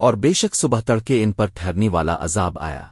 اور بے شک صبح تڑکے ان پر ٹھہرنے والا عذاب آیا۔